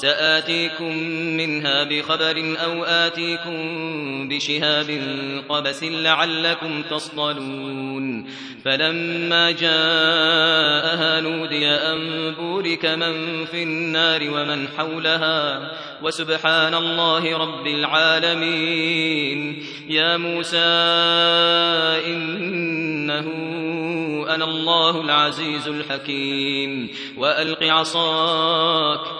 سآتيكم منها بخبر أو آتيكم بشهاب قبس لعلكم تصطلون. فلما جاءها نودي أن بورك من في النار ومن حولها. وسبحان الله رب العالمين. يا موسى إنه أنا الله العزيز الحكيم. وألق عصاك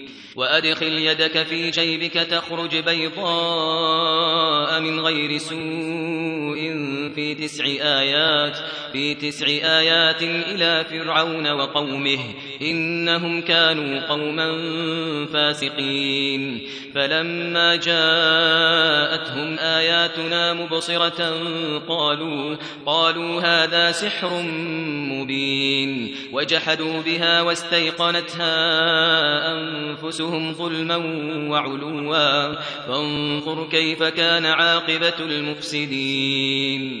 وأدخل يدك في جيبك تخرج بيضاء من غير سوء في تسع آيات في تسع آيات إلى فرعون وقومه إنهم كانوا قوما فاسقين. فلما جاءتهم آياتنا مبصرة قالوا قالوا هذا سحر مبين. وجحدوا بها واستيقنتها أنفسهم ظلما وعلوا. فانظر كيف كان عاقبة المفسدين.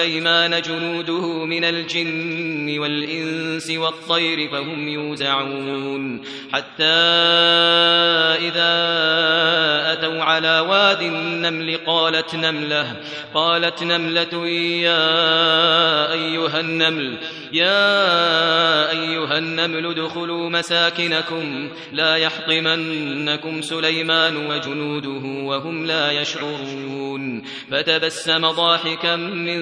سليمان جنوده من الجن والإنس والطير فهم يوزعون. حتى إذا أتوا على واد النمل قالت نملة قالت نملة يا أيها النمل يا أيها النمل ادخلوا مساكنكم لا يحطمنكم سليمان وجنوده وهم لا يشعرون. فتبسم ضاحكا من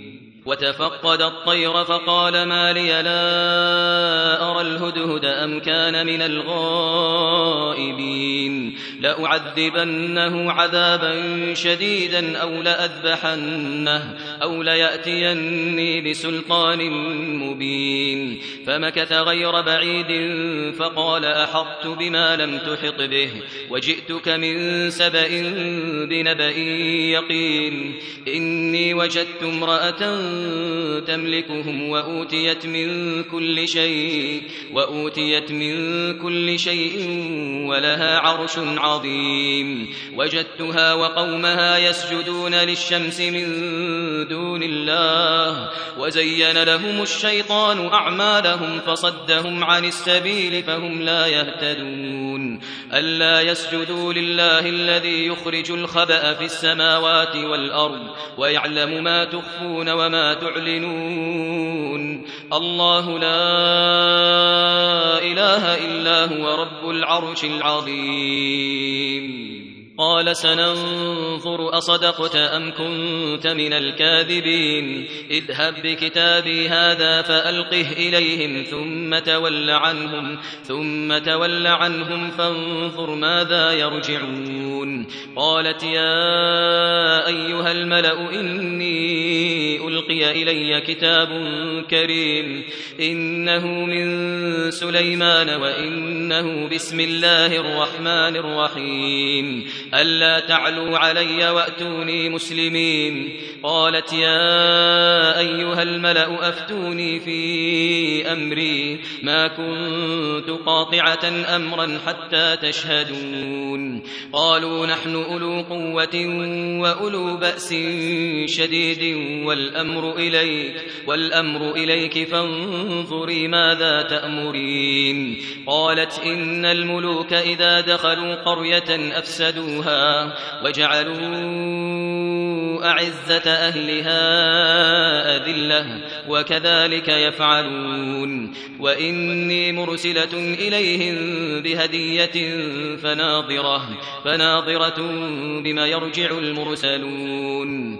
وتفقد الطير فقال ما لي لا أرى الهدهد أم كان من الغائبين لأعذبنه عذابا شديدا أو لأذبحنه أو ليأتيني بسلطان مبين فمكث غير بعيد فقال أحطت بما لم تحط به وجئتك من سبأ بنبأ يقين إني وجدت امرأة تملكهم وأوتيت من كل شيء وأوتيت من كل شيء ولها عرش عظيم. وجدتها وقومها يسجدون للشمس من دون الله. وزين لهم الشيطان أعمالهم فصدهم عن السبيل فهم لا يهتدون. ألا يسجدوا لله الذي يخرج الخبأ في السماوات والأرض ويعلم ما تخفون وما تعلنون. الله لا إله إلا هو رب العرش العظيم. قال سننظر أصدقت أم كنت من الكاذبين. اذهب بكتابي هذا فألقه إليهم ثم تول عنهم ثم تول عنهم فانظر ماذا يرجعون. قالت يا أيها الملأ إني ألقي إلي كتاب كريم إنه من سليمان وإنه بسم الله الرحمن الرحيم. ألا تعلوا علي وأتوني مسلمين. قالت يا أيها الملأ أفتوني في أمري. ما كنت قاطعة أمرا حتى تشهدون. قالوا نحن أولو قوة وأولو بأس شديد والأمر إليك والأمر إليك فانظري ماذا تأمرين. قالت إن الملوك إذا دخلوا قرية أفسدوها وجعلوا أعزة أهلها أذلة وكذلك يفعلون وإني مرسلة إليهم بهدية فناظرة فناظرة بما يرجع المرسلون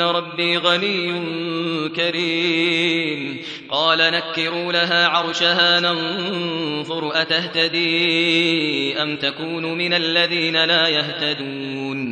ربي غني كريم. قال نكروا لها عرشها ننظر أتهتدي أم تكون من الذين لا يهتدون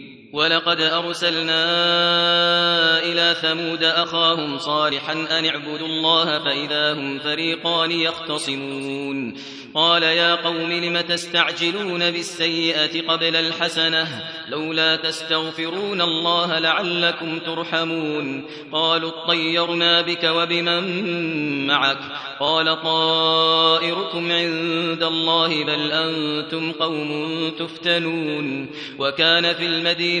ولقد أرسلنا إلى ثمود أخاهم صالحا أن اعبدوا الله فإذا هم فريقان يختصمون. قال يا قوم لم تستعجلون بالسيئة قبل الحسنة؟ لولا تستغفرون الله لعلكم ترحمون. قالوا اطيرنا بك وبمن معك؟ قال طائركم عند الله بل أنتم قوم تفتنون. وكان في المدينة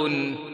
يعلمون.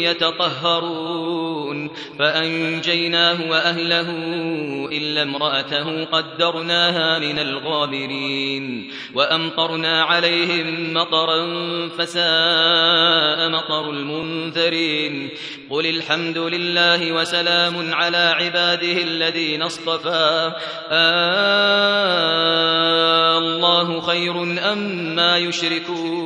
يتطهرون. فأنجيناه وأهله إلا امرأته قدرناها من الغابرين. وأمطرنا عليهم مطرا فساء مطر المنذرين. قل الحمد لله وسلام على عباده الذين اصطفى. آه الله خير أم ما يشركون.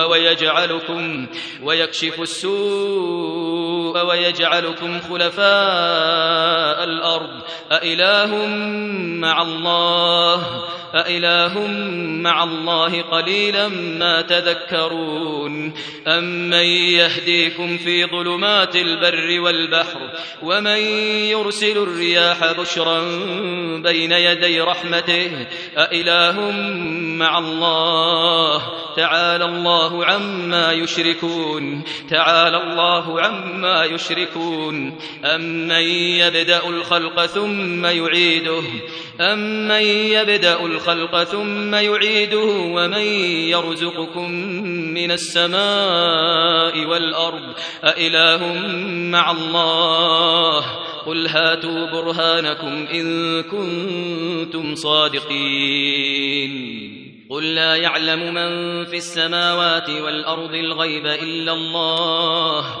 ويجعلكم ويكشف السوء ويجعلكم خلفاء الأرض. أإله مع الله أإله مع الله قليلا ما تذكرون. أمن يهديكم في ظلمات البر والبحر ومن يرسل الرياح بشرا بين يدي رحمته؟ أإله مع الله تعالى الله عما يشركون. تعالى الله عما يشركون. أمن يبدأ الخلق ثم يعيده؟ أمن يبدأ الخلق ثم يعيده؟ ومن يرزقكم من السماء والأرض؟ أإله مع الله؟ قل هاتوا برهانكم إن كنتم صادقين. قل لا يعلم من في السماوات والأرض الغيب إلا الله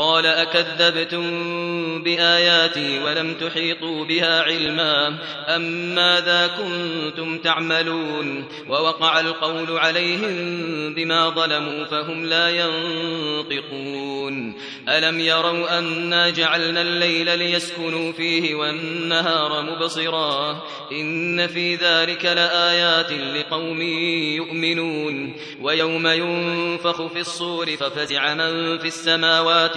قال أكذبتم بآياتي ولم تحيطوا بها علما أم ماذا كنتم تعملون ووقع القول عليهم بما ظلموا فهم لا ينطقون ألم يروا أنا جعلنا الليل ليسكنوا فيه والنهار مبصرا إن في ذلك لآيات لقوم يؤمنون ويوم ينفخ في الصور ففزع من في السماوات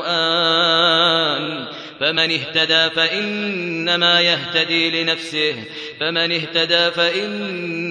فمن اهتدى فإنما يهتدي لنفسه. فمن اهتدى فإنما